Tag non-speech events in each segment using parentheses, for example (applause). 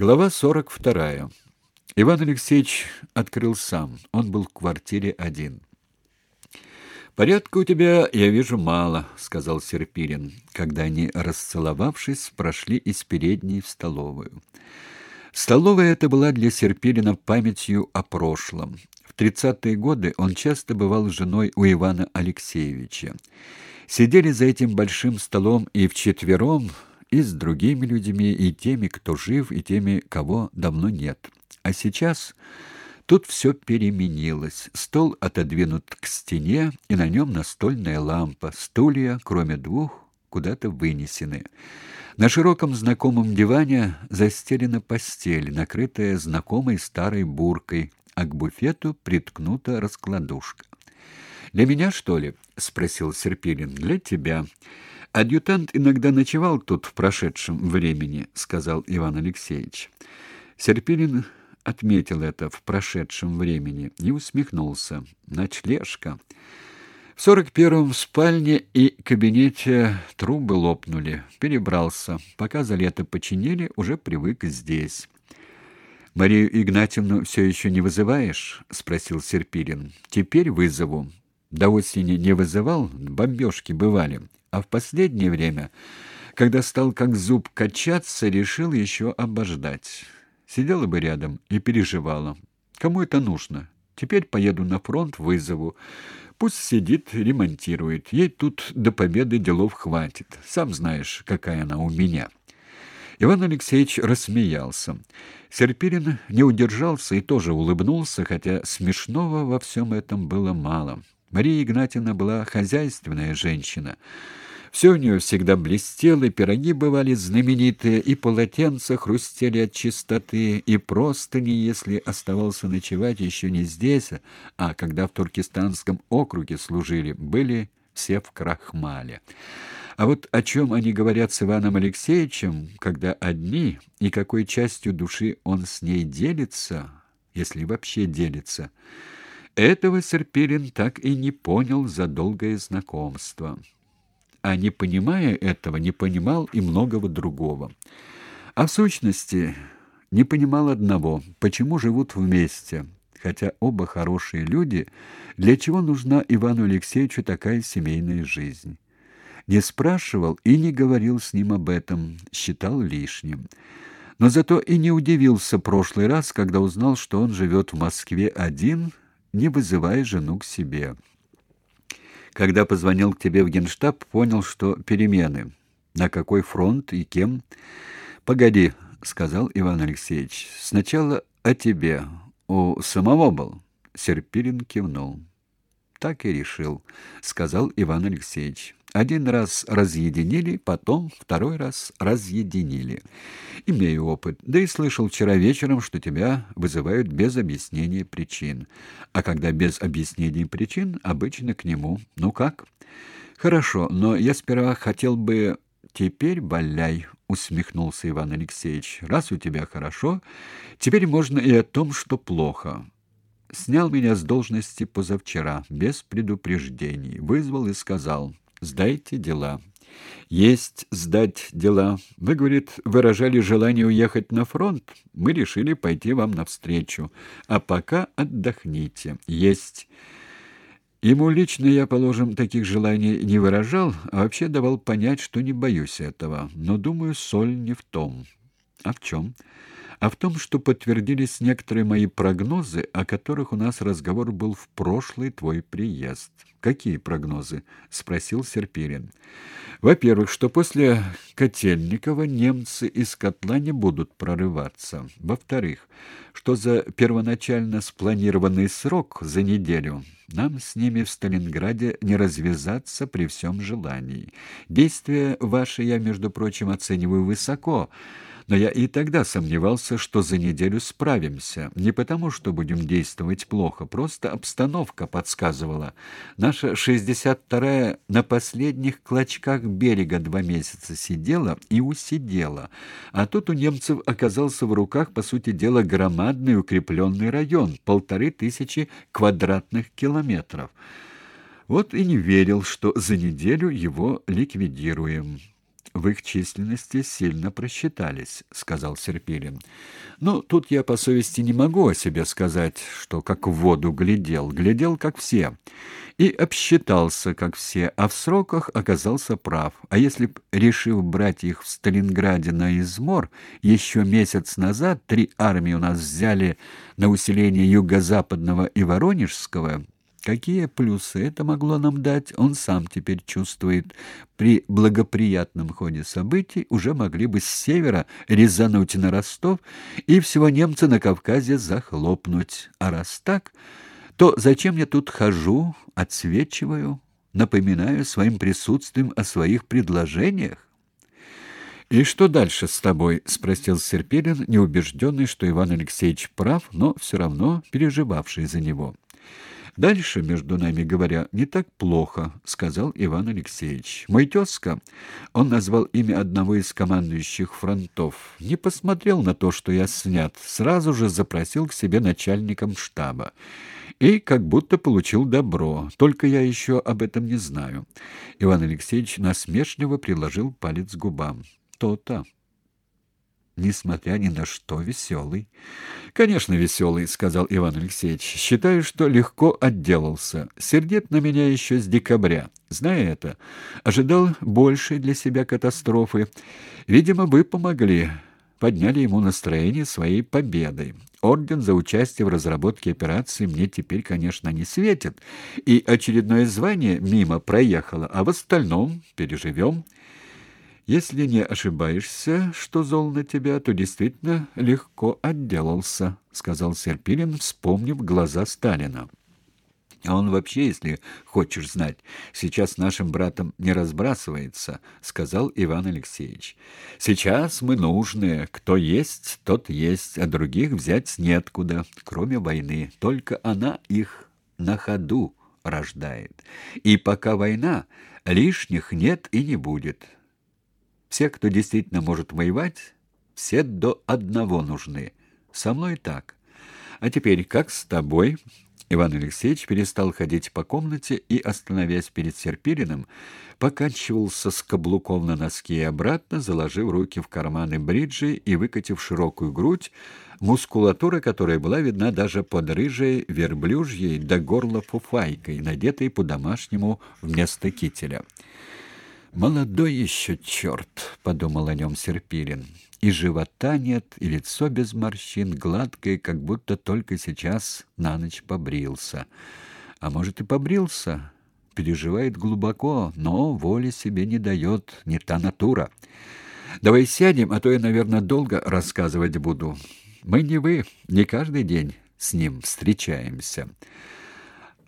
Глава 42. Иван Алексеевич открыл сам. Он был в квартире один. «Порядка у тебя, я вижу, мало», — сказал Серпирин, когда они, расцеловавшись, прошли из передней в столовую. Столовая эта была для Серпирина памятью о прошлом. В тридцатые годы он часто бывал с женой у Ивана Алексеевича. Сидели за этим большим столом и вчетвером, и с другими людьми, и теми, кто жив, и теми, кого давно нет. А сейчас тут все переменилось. Стол отодвинут к стене, и на нем настольная лампа, стулья, кроме двух, куда-то вынесены. На широком знакомом диване застелена постель, накрытая знакомой старой буркой, а к буфету приткнута раскладушка. «Для меня, что ли?» — спросил Серпилин. «Для тебя». Адъютант иногда ночевал тут в прошедшем времени, сказал Иван Алексеевич. Серпилин отметил это в прошедшем времени и усмехнулся. Ночлежка. В сорок первом спальне и кабинете трубы лопнули. Перебрался. Пока за лето починили, уже привык здесь. Марию Игнатьевну все еще не вызываешь? спросил Серпилин. Теперь вызову. До осени не вызывал, бомбежки бывали а в последнее время, когда стал как зуб качаться, решил еще обождать. Сидела бы рядом и переживала. Кому это нужно? Теперь поеду на фронт, вызову. Пусть сидит, ремонтирует. Ей тут до победы делов хватит. Сам знаешь, какая она у меня. Иван Алексеевич рассмеялся. Серпирин не удержался и тоже улыбнулся, хотя смешного во всем этом было мало. Мария Игнатьевна была хозяйственная женщина. Все у нее всегда блестело, и пироги бывали знаменитые, и полотенца хрустели от чистоты, и простыни, если оставался ночевать еще не здесь, а когда в Туркестанском округе служили, были все в крахмале. А вот о чем они говорят с Иваном Алексеевичем, когда одни, и какой частью души он с ней делится, если вообще делится, этого Серпилин так и не понял за долгое знакомство а не понимая этого, не понимал и многого другого. А в сущности не понимал одного, почему живут вместе, хотя оба хорошие люди, для чего нужна Ивану Алексеевичу такая семейная жизнь. Не спрашивал и не говорил с ним об этом, считал лишним. Но зато и не удивился прошлый раз, когда узнал, что он живет в Москве один, не вызывая жену к себе. Когда позвонил к тебе в Генштаб, понял, что перемены. На какой фронт и кем? Погоди, сказал Иван Алексеевич. Сначала о тебе. У самого был. Серпирин кивнул. Так и решил, сказал Иван Алексеевич. Один раз разъединили, потом второй раз разъединили. Имею опыт, да и слышал вчера вечером, что тебя вызывают без объяснения причин. А когда без объяснения причин, обычно к нему. Ну как? Хорошо, но я сперва хотел бы теперь валяй, усмехнулся Иван Алексеевич. Раз у тебя хорошо, теперь можно и о том, что плохо. Снял меня с должности позавчера без предупреждений, вызвал и сказал: Сдайте дела. Есть сдать дела. Вы, говорит, выражали желание уехать на фронт. Мы решили пойти вам навстречу. А пока отдохните. Есть. Ему лично я, положим, таких желаний не выражал, а вообще давал понять, что не боюсь этого. Но, думаю, соль не в том. А в чем? а в том, что подтвердились некоторые мои прогнозы, о которых у нас разговор был в прошлый твой приезд. Какие прогнозы? спросил Серпирин. Во-первых, что после Котельникова немцы из котла не будут прорываться. Во-вторых, что за первоначально спланированный срок за неделю нам с ними в Сталинграде не развязаться при всем желании. Действия ваши я, между прочим, оцениваю высоко. Но я и тогда сомневался, что за неделю справимся. Не потому, что будем действовать плохо, просто обстановка подсказывала. Наша 62-я на последних клочках берега два месяца сидела и усидела. А тут у немцев оказался в руках, по сути дела, громадный укрепленный район, полторы тысячи квадратных километров. Вот и не верил, что за неделю его ликвидируем. В их численности сильно просчитались, сказал Серпилин. Ну, тут я по совести не могу о себе сказать, что как в воду глядел, глядел как все, и обсчитался как все, а в сроках оказался прав. А если б решив брать их в Сталинграде на измор, еще месяц назад три армии у нас взяли на усиление юго-западного и Воронежского, Какие плюсы это могло нам дать, он сам теперь чувствует. При благоприятном ходе событий уже могли бы с севера резануть на Ростов и всего немца на Кавказе захлопнуть. А раз так, то зачем я тут хожу, отсвечиваю, напоминаю своим присутствием о своих предложениях? «И что дальше с тобой?» — спросил Серпилин, неубежденный, что Иван Алексеевич прав, но все равно переживавший за него. Дальше, между нами говоря, не так плохо, сказал Иван Алексеевич. Мой тезка, он назвал имя одного из командующих фронтов, не посмотрел на то, что я снят, сразу же запросил к себе начальником штаба. И как будто получил добро, только я еще об этом не знаю. Иван Алексеевич насмешливо приложил палец к губам. То-то несмотря ни на что, веселый. «Конечно, веселый», — сказал Иван Алексеевич. «Считаю, что легко отделался. Сердит на меня еще с декабря. Зная это, ожидал большей для себя катастрофы. Видимо, вы помогли» подняли ему настроение своей победой. Орден за участие в разработке операции мне теперь, конечно, не светит, и очередное звание мимо проехало, а в остальном переживем. Если не ошибаешься, что зол на тебя, то действительно легко отделался, сказал Серпилин, вспомнив глаза Сталина. А он вообще, если хочешь знать, сейчас нашим братом не разбрасывается, сказал Иван Алексеевич. Сейчас мы нужные, кто есть, тот есть, а других взять неоткуда, кроме войны. Только она их на ходу рождает. И пока война, лишних нет и не будет. Все, кто действительно может воевать, все до одного нужны. Со мной так. А теперь как с тобой? Иван Алексеевич перестал ходить по комнате и, остановясь перед Серпириным, покачивался с каблуком на носки и обратно, заложив руки в карманы бриджи и выкатив широкую грудь, мускулатура которой была видна даже под рыжей верблюжьей до горла фуфайкой, надетой по-домашнему вместо кителя. «Молодой еще черт!» — подумал о нем Серпилин. «И живота нет, и лицо без морщин, гладкое, как будто только сейчас на ночь побрился. А может, и побрился?» Переживает глубоко, но воли себе не дает, не та натура. «Давай сядем, а то я, наверное, долго рассказывать буду. Мы не вы, не каждый день с ним встречаемся».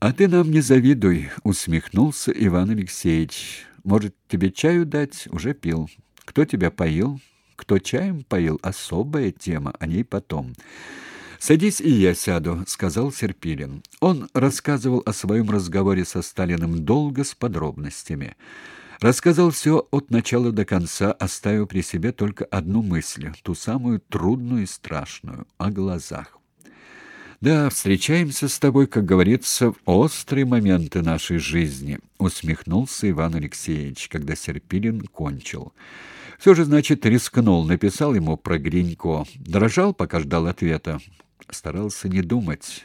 «А ты нам не завидуй», — усмехнулся Иван Алексеевич. Может, тебе чаю дать? Уже пил. Кто тебя поил? Кто чаем поил? Особая тема, о ней потом. «Садись, и я сяду», — сказал Серпилин. Он рассказывал о своем разговоре со Сталиным долго с подробностями. Рассказал все от начала до конца, оставив при себе только одну мысль, ту самую трудную и страшную — о глазах. Да, встречаемся с тобой, как говорится, в острые моменты нашей жизни, усмехнулся Иван Алексеевич, когда Серпилин кончил. Все же, значит, рискнул, написал ему про Гринько. Дрожал, пока ждал ответа. Старался не думать.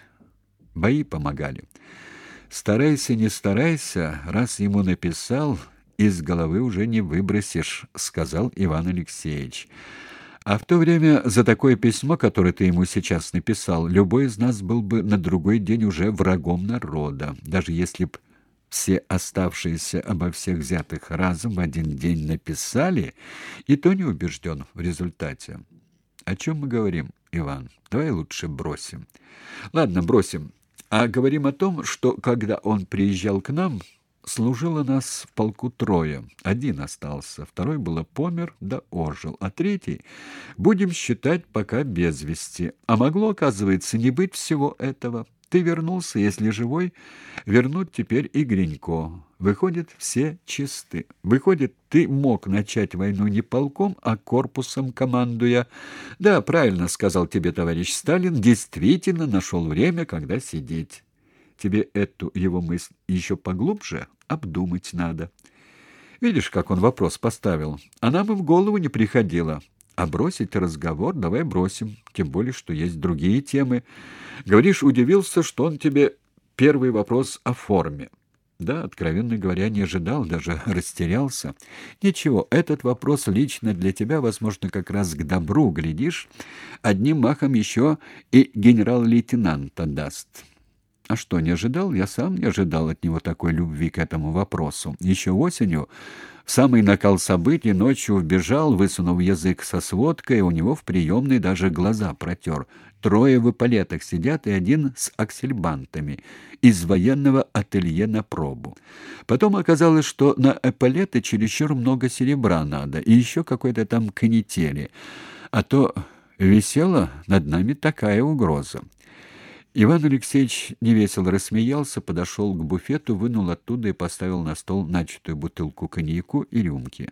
Бои помогали. Старайся, не старайся, раз ему написал, из головы уже не выбросишь, сказал Иван Алексеевич. А в то время за такое письмо, которое ты ему сейчас написал, любой из нас был бы на другой день уже врагом народа, даже если б все оставшиеся обо всех взятых разом в один день написали, и то не убежден в результате. О чем мы говорим, Иван? Давай лучше бросим. Ладно, бросим. А говорим о том, что когда он приезжал к нам, служило нас в полку трое. Один остался, второй было помер да ожил, а третий будем считать пока без вести. А могло, оказывается, не быть всего этого. Ты вернулся, если живой, вернуть теперь и Гринько. Выходит, все чисты. Выходит, ты мог начать войну не полком, а корпусом командуя. Да, правильно сказал тебе товарищ Сталин, действительно нашел время, когда сидеть. Тебе эту его мысль еще поглубже обдумать надо. Видишь, как он вопрос поставил? А нам и в голову не приходило. А бросить разговор давай бросим, тем более, что есть другие темы. Говоришь, удивился, что он тебе первый вопрос о форме. Да, откровенно говоря, не ожидал, даже (laughs) растерялся. Ничего, этот вопрос лично для тебя, возможно, как раз к добру, глядишь, одним махом еще и генерал-лейтенанта даст. А что, не ожидал? Я сам не ожидал от него такой любви к этому вопросу. Еще осенью, в самый накал событий, ночью вбежал, высунув язык со сводкой, у него в приемной даже глаза протер. Трое в эполетах сидят и один с аксельбантами из военного ателье на пробу. Потом оказалось, что на эполеты чересчур много серебра надо и еще какой-то там канители. А то висела над нами такая угроза. Иван Алексеевич невесело рассмеялся, подошел к буфету, вынул оттуда и поставил на стол начатую бутылку коньяку и рюмки.